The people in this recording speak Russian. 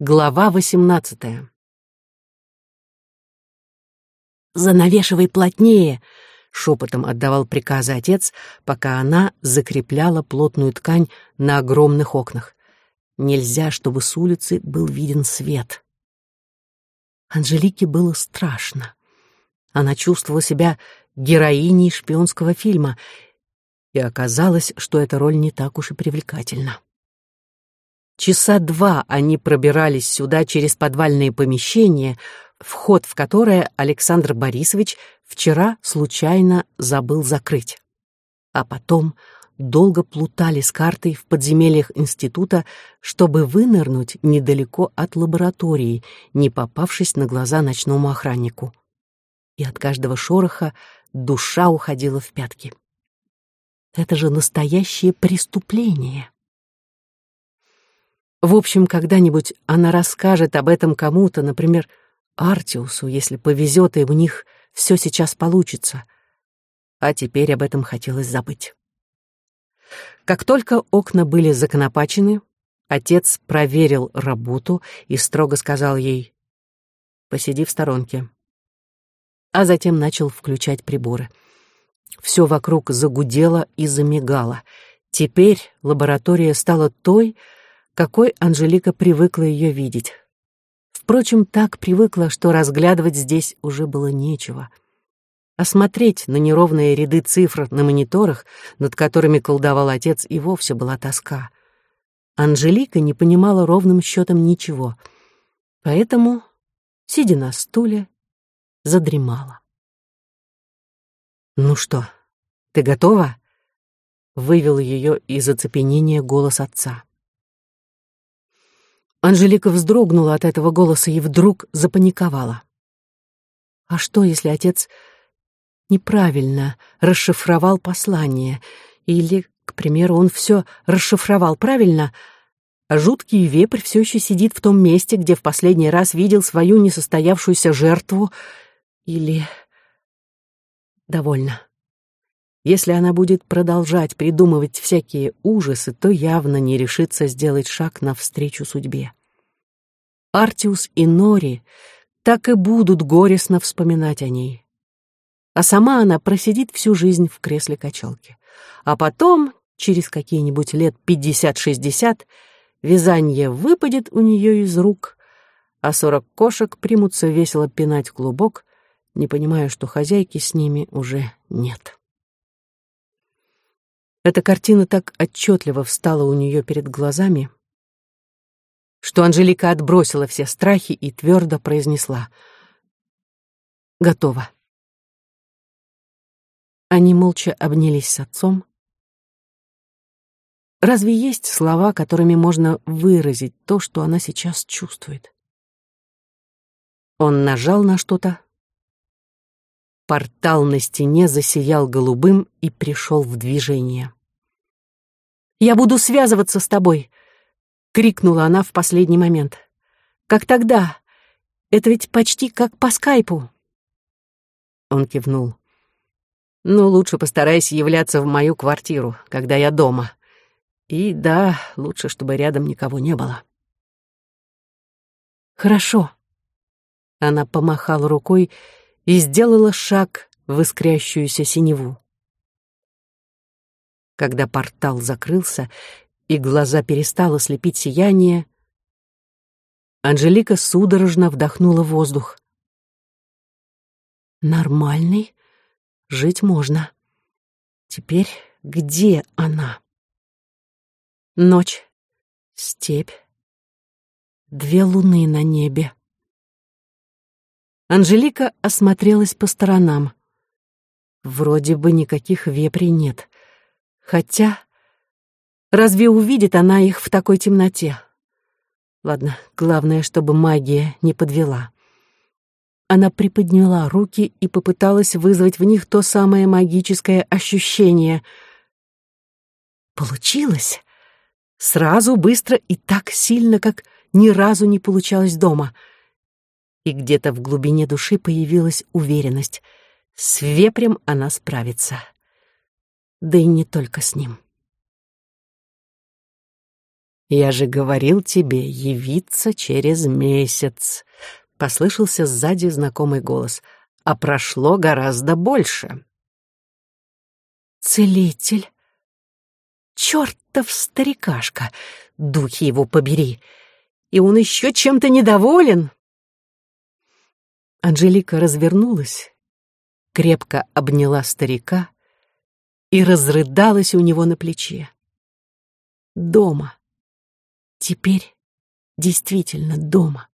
Глава восемнадцатая. «Занавешивай плотнее!» — шепотом отдавал приказы отец, пока она закрепляла плотную ткань на огромных окнах. Нельзя, чтобы с улицы был виден свет. Анжелике было страшно. Она чувствовала себя героиней шпионского фильма, и оказалось, что эта роль не так уж и привлекательна. Часа два они пробирались сюда через подвальные помещения, вход в которое Александр Борисович вчера случайно забыл закрыть. А потом долго плутали с картой в подземельях института, чтобы вынырнуть недалеко от лаборатории, не попавшись на глаза ночному охраннику. И от каждого шороха душа уходила в пятки. Это же настоящее преступление. В общем, когда-нибудь она расскажет об этом кому-то, например, Артиусу, если повезет, и у них все сейчас получится. А теперь об этом хотелось забыть. Как только окна были законопачены, отец проверил работу и строго сказал ей «Посиди в сторонке». А затем начал включать приборы. Все вокруг загудело и замигало. Теперь лаборатория стала той, какой Анжелика привыкла ее видеть. Впрочем, так привыкла, что разглядывать здесь уже было нечего. Осмотреть на неровные ряды цифр на мониторах, над которыми колдовал отец, и вовсе была тоска. Анжелика не понимала ровным счетом ничего, поэтому, сидя на стуле, задремала. «Ну что, ты готова?» — вывел ее из оцепенения голос отца. Анжелика вздрогнула от этого голоса и вдруг запаниковала. А что, если отец неправильно расшифровал послание? Или, к примеру, он все расшифровал правильно, а жуткий вепрь все еще сидит в том месте, где в последний раз видел свою несостоявшуюся жертву? Или... Довольно. Если она будет продолжать придумывать всякие ужасы, то явно не решится сделать шаг навстречу судьбе. Артиус и Нори так и будут горестно вспоминать о ней. А сама она просидит всю жизнь в кресле качалки. А потом, через какие-нибудь лет пятьдесят-шестьдесят, вязание выпадет у нее из рук, а сорок кошек примутся весело пинать клубок, не понимая, что хозяйки с ними уже нет. Эта картина так отчетливо встала у нее перед глазами, что Анжелика отбросила все страхи и твердо произнесла «Готово». Они молча обнялись с отцом. Разве есть слова, которыми можно выразить то, что она сейчас чувствует? Он нажал на что-то. Портал на стене засиял голубым и пришел в движение. Я буду связываться с тобой!» — крикнула она в последний момент. «Как тогда? Это ведь почти как по скайпу!» Он кивнул. «Ну, лучше постарайся являться в мою квартиру, когда я дома. И да, лучше, чтобы рядом никого не было». «Хорошо». Она помахала рукой и сделала шаг в искрящуюся синеву. Когда портал закрылся и глаза перестало слепить сияние, Анжелика судорожно вдохнула воздух. «Нормальный? Жить можно. Теперь где она?» Ночь, степь, две луны на небе. Анжелика осмотрелась по сторонам. Вроде бы никаких вепрей нет. Хотя, разве увидит она их в такой темноте? Ладно, главное, чтобы магия не подвела. Она приподняла руки и попыталась вызвать в них то самое магическое ощущение. Получилось. Сразу, быстро и так сильно, как ни разу не получалось дома. И где-то в глубине души появилась уверенность. С вепрем она справится да и не только с ним. «Я же говорил тебе явиться через месяц», — послышался сзади знакомый голос, «а прошло гораздо больше». «Целитель! Чертов старикашка! Духи его побери! И он еще чем-то недоволен!» Анжелика развернулась, крепко обняла старика и разрыдалась у него на плече. Дома. Теперь действительно дома.